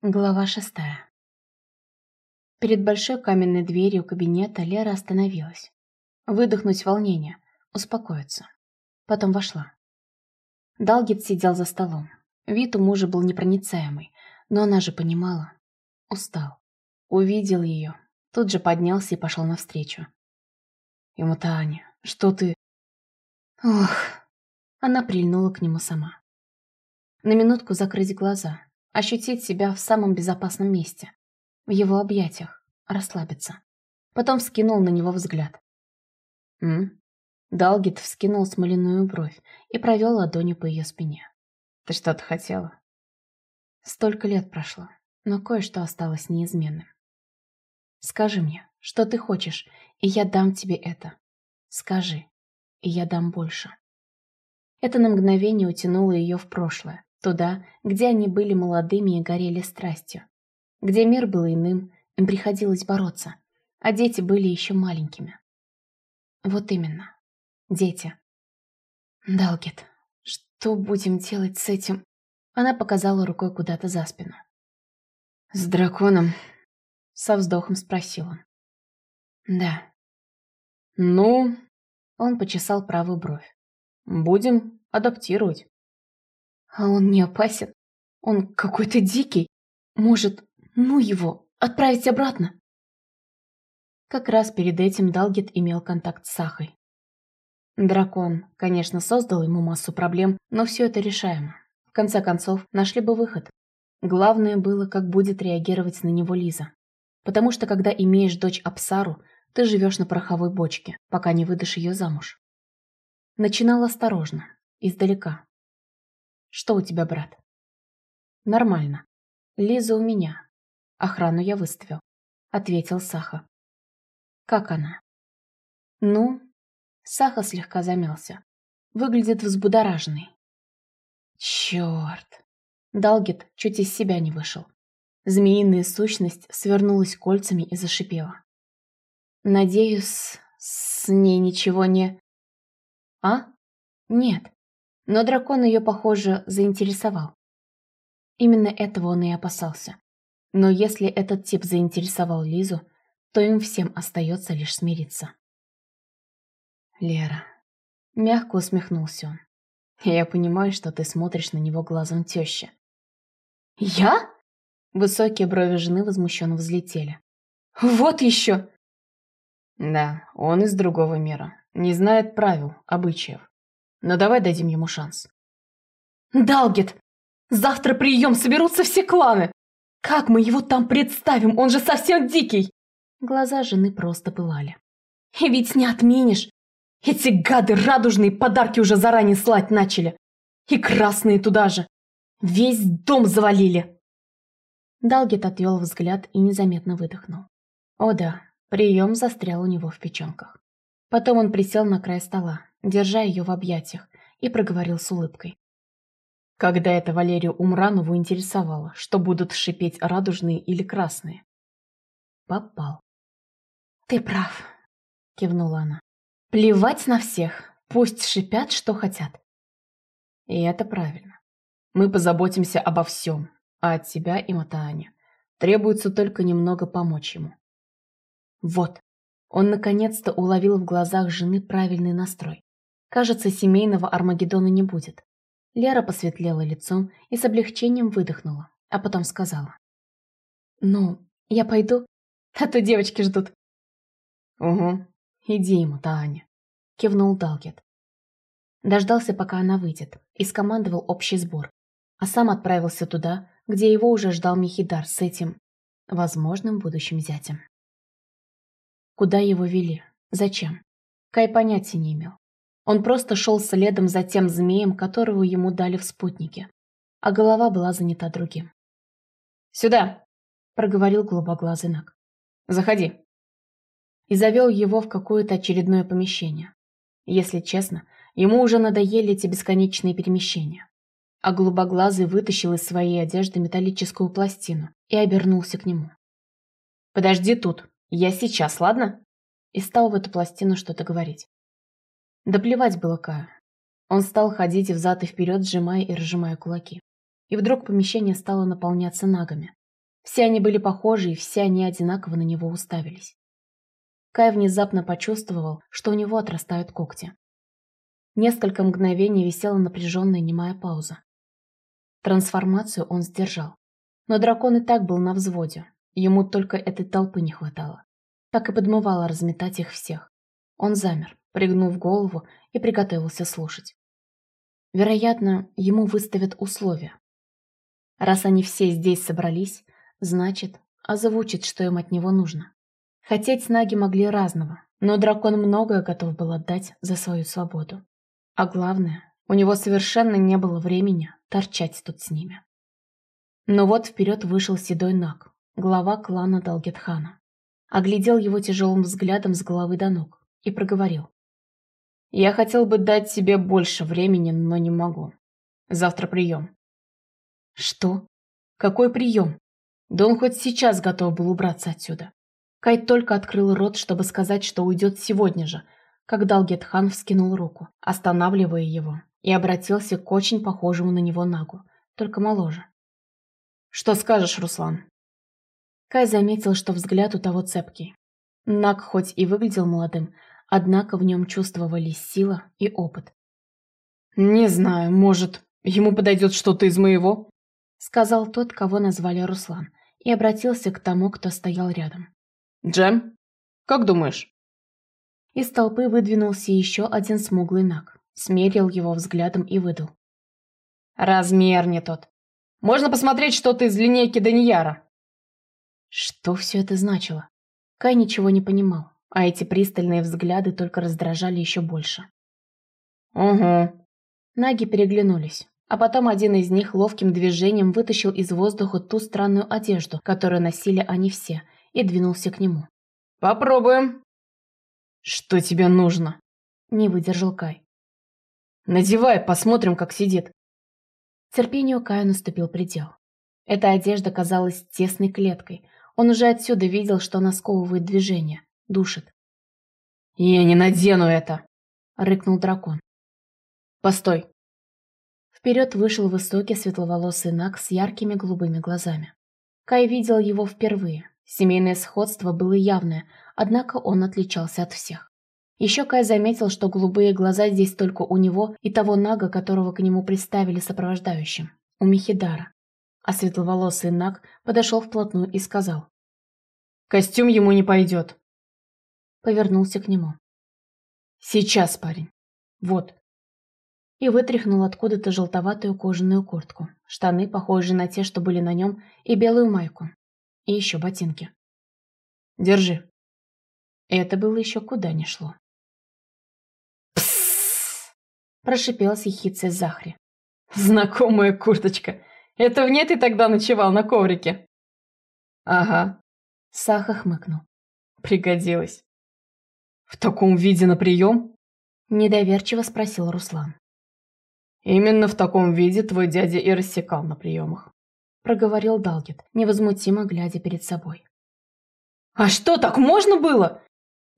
Глава шестая. Перед большой каменной дверью кабинета Лера остановилась. Выдохнуть волнение, успокоиться. Потом вошла. Далгет сидел за столом. Вид у мужа был непроницаемый, но она же понимала. Устал. Увидел ее. Тут же поднялся и пошел навстречу. Ему Таня, что ты... Ох. Она прильнула к нему сама. На минутку закрыть глаза, ощутить себя в самом безопасном месте, в его объятиях, расслабиться. Потом вскинул на него взгляд. «М?» Далгит вскинул смоляную бровь и провел ладонью по ее спине. «Ты что-то хотела?» Столько лет прошло, но кое-что осталось неизменным. «Скажи мне, что ты хочешь, и я дам тебе это. Скажи, и я дам больше». Это на мгновение утянуло ее в прошлое, Туда, где они были молодыми и горели страстью. Где мир был иным, им приходилось бороться, а дети были еще маленькими. Вот именно. Дети. Далгет, что будем делать с этим? Она показала рукой куда-то за спину. С драконом? Со вздохом спросил он. Да. Ну, он почесал правую бровь. Будем адаптировать. А он не опасен. Он какой-то дикий. Может, ну его, отправить обратно? Как раз перед этим Далгет имел контакт с Сахой. Дракон, конечно, создал ему массу проблем, но все это решаемо. В конце концов, нашли бы выход. Главное было, как будет реагировать на него Лиза. Потому что, когда имеешь дочь Апсару, ты живешь на пороховой бочке, пока не выдашь ее замуж. Начинал осторожно, издалека, что у тебя, брат? Нормально. Лиза у меня. Охрану я выставил. Ответил Саха. Как она? Ну? Саха слегка замялся. Выглядит взбудораженный. Черт. Далгет чуть из себя не вышел. Змеиная сущность свернулась кольцами и зашипела. Надеюсь, с ней ничего не... А? Нет. Но дракон ее, похоже, заинтересовал. Именно этого он и опасался. Но если этот тип заинтересовал Лизу, то им всем остается лишь смириться. «Лера», — мягко усмехнулся он, — «я понимаю, что ты смотришь на него глазом тещи». «Я?» Высокие брови жены возмущенно взлетели. «Вот еще!» «Да, он из другого мира, не знает правил, обычаев. Но давай дадим ему шанс. Далгет! Завтра прием, соберутся все кланы! Как мы его там представим? Он же совсем дикий!» Глаза жены просто пылали. «И ведь не отменишь! Эти гады радужные подарки уже заранее слать начали! И красные туда же! Весь дом завалили!» Далгет отвел взгляд и незаметно выдохнул. О да, прием застрял у него в печенках. Потом он присел на край стола, держа ее в объятиях, и проговорил с улыбкой. Когда это Валерию Умранову интересовало, что будут шипеть радужные или красные? Попал. «Ты прав», — кивнула она. «Плевать на всех, пусть шипят, что хотят». И это правильно. Мы позаботимся обо всем, а от тебя и Матаани требуется только немного помочь ему. Вот, он наконец-то уловил в глазах жены правильный настрой. Кажется, семейного Армагеддона не будет. Лера посветлела лицом и с облегчением выдохнула, а потом сказала. «Ну, я пойду, а то девочки ждут». «Угу, иди ему, Таня», — кивнул Далгет. Дождался, пока она выйдет, и скомандовал общий сбор, а сам отправился туда, где его уже ждал Михидар с этим возможным будущим зятем. Куда его вели? Зачем? Кай понятия не имел. Он просто шел следом за тем змеем, которого ему дали в спутнике. А голова была занята другим. «Сюда!» – проговорил голубоглазый Наг. «Заходи!» И завел его в какое-то очередное помещение. Если честно, ему уже надоели эти бесконечные перемещения. А голубоглазый вытащил из своей одежды металлическую пластину и обернулся к нему. «Подожди тут!» «Я сейчас, ладно?» И стал в эту пластину что-то говорить. Да плевать было Каю. Он стал ходить взад и вперед, сжимая и разжимая кулаки. И вдруг помещение стало наполняться нагами. Все они были похожи, и все они одинаково на него уставились. Кай внезапно почувствовал, что у него отрастают когти. Несколько мгновений висела напряженная немая пауза. Трансформацию он сдержал. Но дракон и так был на взводе. Ему только этой толпы не хватало. Так и подмывало разметать их всех. Он замер, пригнув голову и приготовился слушать. Вероятно, ему выставят условия. Раз они все здесь собрались, значит, озвучит, что им от него нужно. Хотеть наги могли разного, но дракон многое готов был отдать за свою свободу. А главное, у него совершенно не было времени торчать тут с ними. Но вот вперед вышел седой наг, глава клана Далгетхана. Оглядел его тяжелым взглядом с головы до ног и проговорил. «Я хотел бы дать тебе больше времени, но не могу. Завтра прием». «Что? Какой прием?» Да он хоть сейчас готов был убраться отсюда. Кай только открыл рот, чтобы сказать, что уйдет сегодня же, как Далгетхан вскинул руку, останавливая его, и обратился к очень похожему на него Нагу, только моложе. «Что скажешь, Руслан?» Кай заметил, что взгляд у того цепкий. Наг хоть и выглядел молодым, однако в нем чувствовались сила и опыт. «Не знаю, может, ему подойдет что-то из моего?» Сказал тот, кого назвали Руслан, и обратился к тому, кто стоял рядом. «Джем, как думаешь?» Из толпы выдвинулся еще один смуглый наг, смерил его взглядом и выдал. «Размер не тот. Можно посмотреть что-то из линейки Данияра». Что все это значило? Кай ничего не понимал, а эти пристальные взгляды только раздражали еще больше. «Угу». Наги переглянулись, а потом один из них ловким движением вытащил из воздуха ту странную одежду, которую носили они все, и двинулся к нему. «Попробуем». «Что тебе нужно?» – не выдержал Кай. «Надевай, посмотрим, как сидит». Терпению Кая наступил предел. Эта одежда казалась тесной клеткой. Он уже отсюда видел, что она сковывает движение, душит. «Я не надену это!» – рыкнул дракон. «Постой!» Вперед вышел высокий светловолосый Наг с яркими голубыми глазами. Кай видел его впервые. Семейное сходство было явное, однако он отличался от всех. Еще Кай заметил, что голубые глаза здесь только у него и того Нага, которого к нему представили сопровождающим, у Михидара. А светловолосый Наг подошел вплотную и сказал. «Костюм ему не пойдет». Повернулся к нему. «Сейчас, парень. Вот, и вытряхнул откуда-то желтоватую кожаную куртку, штаны, похожие на те, что были на нем, и белую майку. И еще ботинки. «Держи». Это было еще куда ни шло. «Пссс!» – прошипел с ехицей Захри. «Знакомая курточка. Это в ней ты тогда ночевал на коврике?» «Ага», – Саха хмыкнул. «Пригодилось». «В таком виде на прием?» – недоверчиво спросил Руслан. «Именно в таком виде твой дядя и рассекал на приемах», — проговорил Далгет, невозмутимо глядя перед собой. «А что, так можно было?»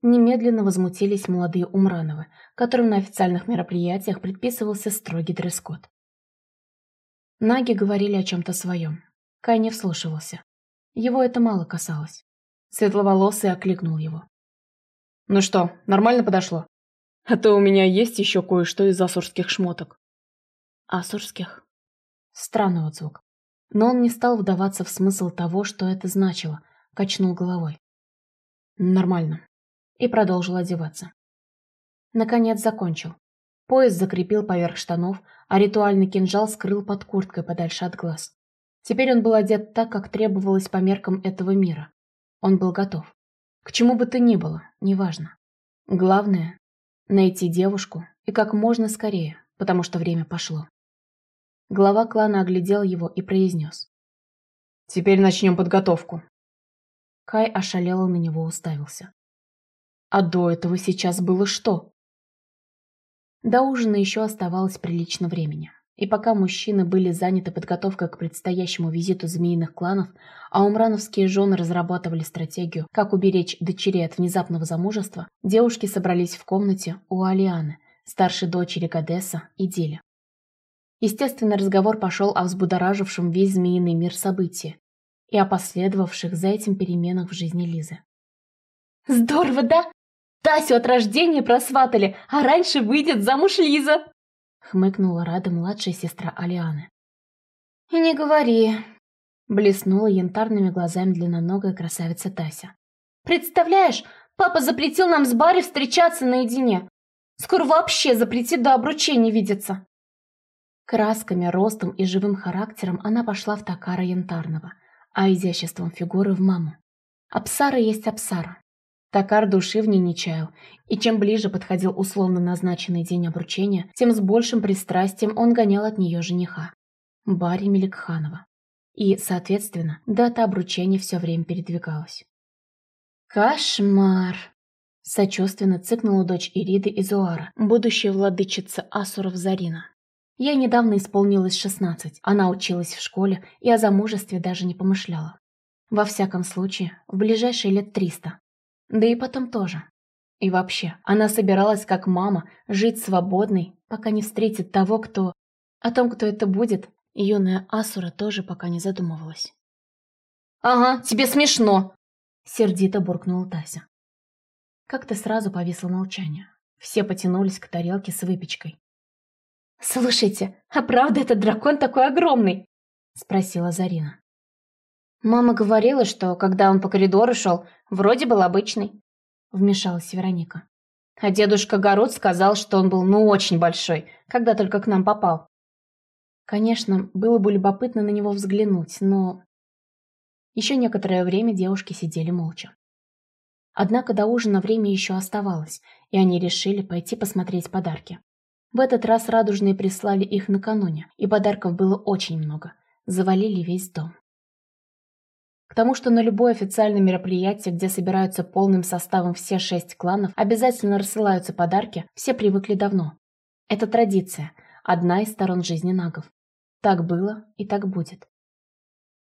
Немедленно возмутились молодые Умрановы, которым на официальных мероприятиях предписывался строгий дресс-код. Наги говорили о чем-то своем. Кай не вслушивался. Его это мало касалось. Светловолосый окликнул его. «Ну что, нормально подошло? А то у меня есть еще кое-что из асурских шмоток». Асурских. Странный отзвук. Но он не стал вдаваться в смысл того, что это значило, качнул головой. Нормально. И продолжил одеваться. Наконец закончил. Пояс закрепил поверх штанов, а ритуальный кинжал скрыл под курткой подальше от глаз. Теперь он был одет так, как требовалось по меркам этого мира. Он был готов. К чему бы то ни было, неважно. Главное — найти девушку и как можно скорее, потому что время пошло. Глава клана оглядел его и произнес. «Теперь начнем подготовку». Кай ошалело на него уставился. «А до этого сейчас было что?» До ужина еще оставалось прилично времени. И пока мужчины были заняты подготовкой к предстоящему визиту змеиных кланов, а умрановские жены разрабатывали стратегию, как уберечь дочерей от внезапного замужества, девушки собрались в комнате у Алианы, старшей дочери Гадеса и Диля. Естественно, разговор пошел о взбудоражившем весь змеиный мир событии. и о последовавших за этим переменах в жизни Лизы. «Здорово, да? Тасю от рождения просватали, а раньше выйдет замуж Лиза!» Хмыкнула Рада младшая сестра Алианы. «И не говори!» блеснула янтарными глазами длинноногая красавица Тася. «Представляешь, папа запретил нам с Барри встречаться наедине. Скоро вообще запретит до обручения видеться!» Красками, ростом и живым характером она пошла в Такара Янтарного, а изяществом фигуры в маму. Апсара есть Апсара. Такар души в ней не чаял, и чем ближе подходил условно назначенный день обручения, тем с большим пристрастием он гонял от нее жениха. Барри Меликханова. И, соответственно, дата обручения все время передвигалась. «Кошмар!» Сочувственно цыкнула дочь Ириды Изуара, будущая владычица Асуров Зарина. Ей недавно исполнилось шестнадцать, она училась в школе и о замужестве даже не помышляла. Во всяком случае, в ближайшие лет триста, да и потом тоже. И вообще, она собиралась, как мама, жить свободной, пока не встретит того, кто... О том, кто это будет, юная Асура тоже пока не задумывалась. «Ага, тебе смешно!» Сердито буркнула Тася. Как-то сразу повисло молчание. Все потянулись к тарелке с выпечкой. «Слушайте, а правда этот дракон такой огромный?» Спросила Зарина. Мама говорила, что когда он по коридору шел, Вроде был обычный», — вмешалась Вероника. А дедушка Город сказал, что он был ну очень большой, когда только к нам попал. Конечно, было бы любопытно на него взглянуть, но... Еще некоторое время девушки сидели молча. Однако до ужина время еще оставалось, и они решили пойти посмотреть подарки. В этот раз радужные прислали их накануне, и подарков было очень много. Завалили весь дом. К тому, что на любое официальное мероприятие, где собираются полным составом все шесть кланов, обязательно рассылаются подарки, все привыкли давно. Это традиция, одна из сторон жизни нагов. Так было и так будет.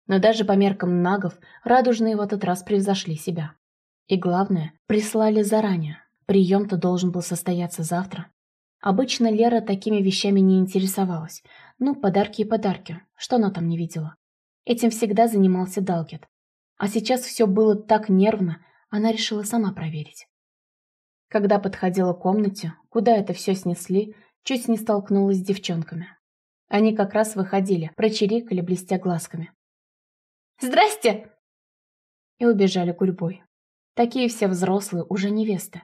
Но даже по меркам нагов радужные в этот раз превзошли себя. И главное, прислали заранее. Прием-то должен был состояться завтра. Обычно Лера такими вещами не интересовалась. Ну, подарки и подарки, что она там не видела. Этим всегда занимался Далкет. А сейчас все было так нервно, она решила сама проверить. Когда подходила к комнате, куда это все снесли, чуть не столкнулась с девчонками. Они как раз выходили, прочирикали, блестя глазками. «Здрасте!» И убежали гурьбой. Такие все взрослые, уже невесты.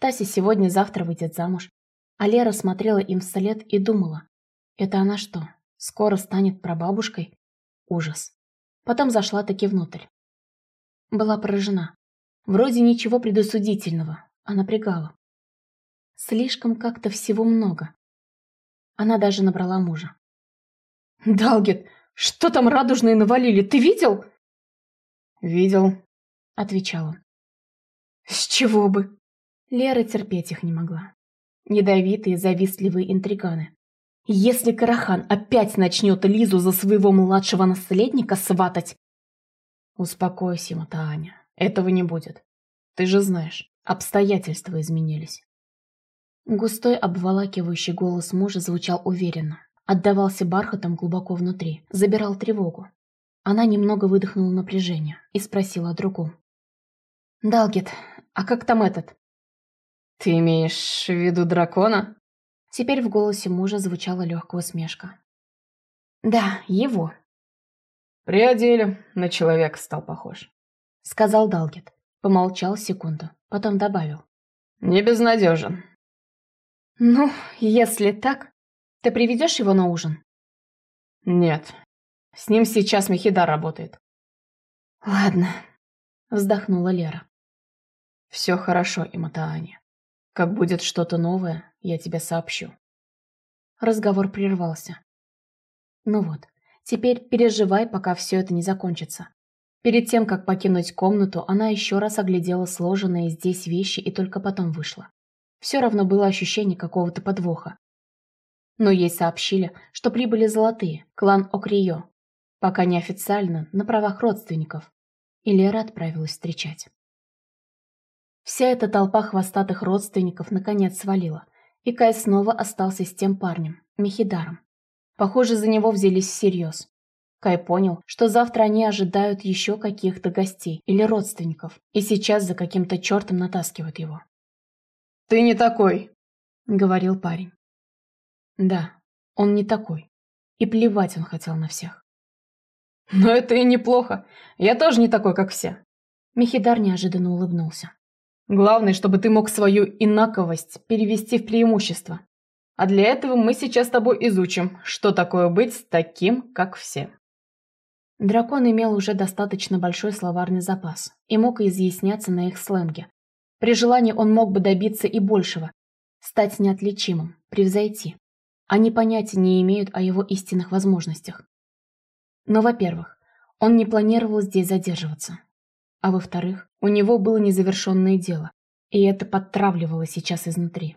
Тася сегодня-завтра выйдет замуж. А Лера смотрела им вслед и думала. Это она что, скоро станет прабабушкой? Ужас. Потом зашла таки внутрь. Была поражена. Вроде ничего предосудительного, а напрягала. Слишком как-то всего много. Она даже набрала мужа. «Далгет, что там радужные навалили, ты видел?» «Видел», — отвечал он. «С чего бы?» Лера терпеть их не могла. Ядовитые, завистливые интриганы. Если Карахан опять начнет Лизу за своего младшего наследника сватать, Успокойся, Матааня. Этого не будет. Ты же знаешь, обстоятельства изменились. Густой обволакивающий голос мужа звучал уверенно. Отдавался бархатом глубоко внутри, забирал тревогу. Она немного выдохнула напряжение и спросила о другом. «Далгет, а как там этот?» «Ты имеешь в виду дракона?» Теперь в голосе мужа звучала легкая усмешка. «Да, его», «Приодели, на человека стал похож», — сказал Далгет. Помолчал секунду, потом добавил. «Не безнадежен». «Ну, если так, ты приведешь его на ужин?» «Нет, с ним сейчас Мехида работает». «Ладно», — вздохнула Лера. «Все хорошо, Иматаани. Как будет что-то новое, я тебе сообщу». Разговор прервался. Ну вот, Теперь переживай, пока все это не закончится. Перед тем, как покинуть комнату, она еще раз оглядела сложенные здесь вещи и только потом вышла. Все равно было ощущение какого-то подвоха. Но ей сообщили, что прибыли золотые, клан Окрио, пока неофициально, на правах родственников. И Лера отправилась встречать. Вся эта толпа хвостатых родственников наконец свалила, и Кай снова остался с тем парнем, Мехидаром. Похоже, за него взялись всерьез. Кай понял, что завтра они ожидают еще каких-то гостей или родственников, и сейчас за каким-то чертом натаскивают его. «Ты не такой», — говорил парень. Да, он не такой. И плевать он хотел на всех. «Но это и неплохо. Я тоже не такой, как все». Мехидар неожиданно улыбнулся. «Главное, чтобы ты мог свою инаковость перевести в преимущество. А для этого мы сейчас с тобой изучим, что такое быть таким, как все». Дракон имел уже достаточно большой словарный запас и мог изъясняться на их сленге. При желании он мог бы добиться и большего, стать неотличимым, превзойти. Они понятия не имеют о его истинных возможностях. Но, во-первых, он не планировал здесь задерживаться. А во-вторых, у него было незавершенное дело, и это подтравливало сейчас изнутри.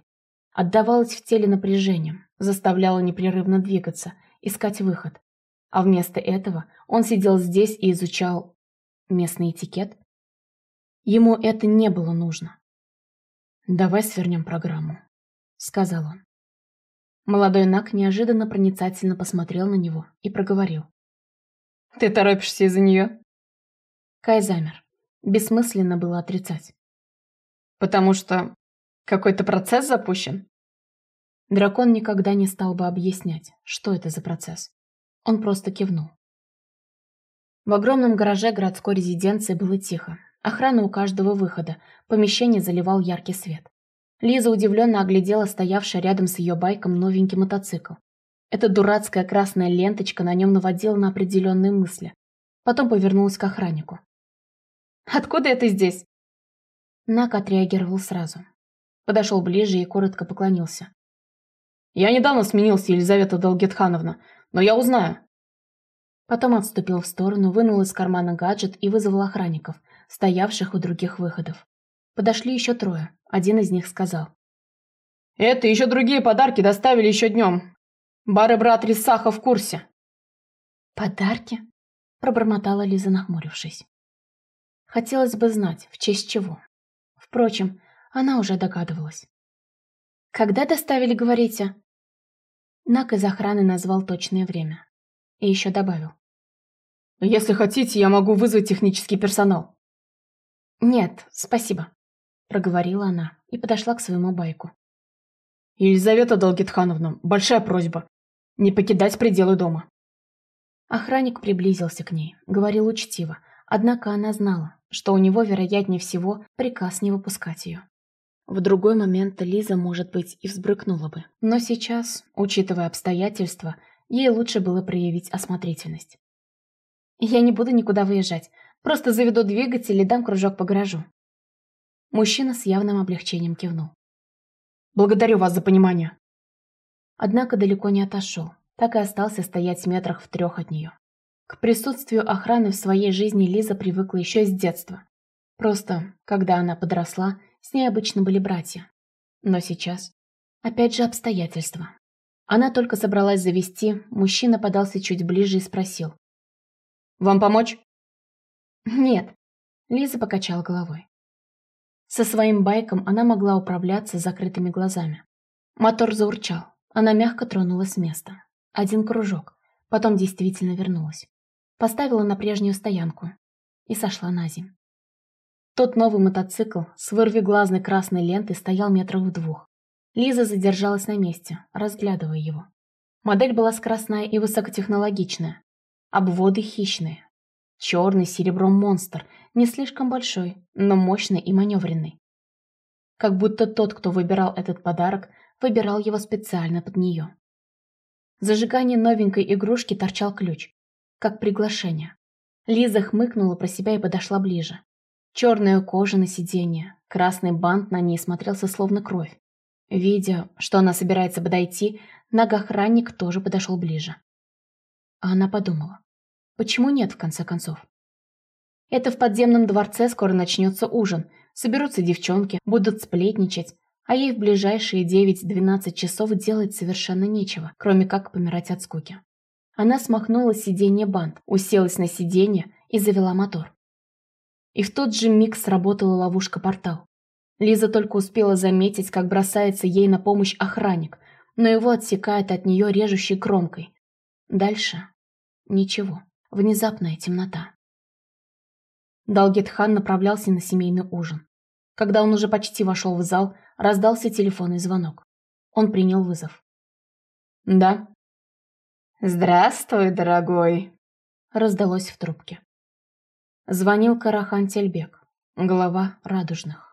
Отдавалось в теле напряжением, заставляло непрерывно двигаться, искать выход, а вместо этого он сидел здесь и изучал местный этикет. Ему это не было нужно. «Давай свернем программу», — сказал он. Молодой Нак неожиданно проницательно посмотрел на него и проговорил. «Ты торопишься из-за нее?» Кай замер. Бессмысленно было отрицать. «Потому что какой-то процесс запущен?» Дракон никогда не стал бы объяснять, что это за процесс. Он просто кивнул. В огромном гараже городской резиденции было тихо. Охрана у каждого выхода. Помещение заливал яркий свет. Лиза удивленно оглядела стоявший рядом с ее байком новенький мотоцикл. Эта дурацкая красная ленточка на нем наводила на определенные мысли. Потом повернулась к охраннику. «Откуда это здесь?» Нак отреагировал сразу. Подошел ближе и коротко поклонился. «Я недавно сменился, Елизавета Долгетхановна. Но я узнаю. Потом отступил в сторону, вынул из кармана гаджет и вызвал охранников, стоявших у других выходов. Подошли еще трое. Один из них сказал. «Это еще другие подарки доставили еще днем. Бар и брат Рисаха в курсе». «Подарки?» – пробормотала Лиза, нахмурившись. Хотелось бы знать, в честь чего. Впрочем, она уже догадывалась. «Когда доставили, говорите?» Нак из охраны назвал точное время. И еще добавил. «Если хотите, я могу вызвать технический персонал». «Нет, спасибо», — проговорила она и подошла к своему байку. «Елизавета Долгитхановна, большая просьба. Не покидать пределы дома». Охранник приблизился к ней, говорил учтиво, однако она знала, что у него, вероятнее всего, приказ не выпускать ее. В другой момент Лиза, может быть, и взбрыкнула бы. Но сейчас, учитывая обстоятельства, ей лучше было проявить осмотрительность. «Я не буду никуда выезжать. Просто заведу двигатель и дам кружок по гаражу». Мужчина с явным облегчением кивнул. «Благодарю вас за понимание». Однако далеко не отошел, так и остался стоять в метрах в трех от нее. К присутствию охраны в своей жизни Лиза привыкла еще с детства. Просто, когда она подросла, с ней обычно были братья. Но сейчас... Опять же обстоятельства. Она только собралась завести, мужчина подался чуть ближе и спросил. «Вам помочь?» «Нет», — Лиза покачала головой. Со своим байком она могла управляться с закрытыми глазами. Мотор заурчал. Она мягко тронулась с места. Один кружок. Потом действительно вернулась. Поставила на прежнюю стоянку. И сошла на землю. Тот новый мотоцикл с вырвиглазной красной лентой стоял метрах в двух. Лиза задержалась на месте, разглядывая его. Модель была скоростная и высокотехнологичная. Обводы хищные. Черный серебром монстр, не слишком большой, но мощный и маневренный. Как будто тот, кто выбирал этот подарок, выбирал его специально под нее. В зажигании новенькой игрушки торчал ключ, как приглашение. Лиза хмыкнула про себя и подошла ближе. Черная кожа на сиденье, красный бант на ней смотрелся словно кровь. Видя, что она собирается подойти, ногохранник тоже подошел ближе. А она подумала, почему нет в конце концов? Это в подземном дворце скоро начнется ужин, соберутся девчонки, будут сплетничать, а ей в ближайшие 9-12 часов делать совершенно нечего, кроме как помирать от скуки. Она смахнула с сиденья бант, уселась на сиденье и завела мотор. И в тот же миг сработала ловушка-портал. Лиза только успела заметить, как бросается ей на помощь охранник, но его отсекает от нее режущей кромкой. Дальше ничего. внезапная темнота. Далгетхан направлялся на семейный ужин. Когда он уже почти вошел в зал, раздался телефонный звонок. Он принял вызов. «Да». «Здравствуй, дорогой», — раздалось в трубке. Звонил Карахан Тельбек, глава Радужных.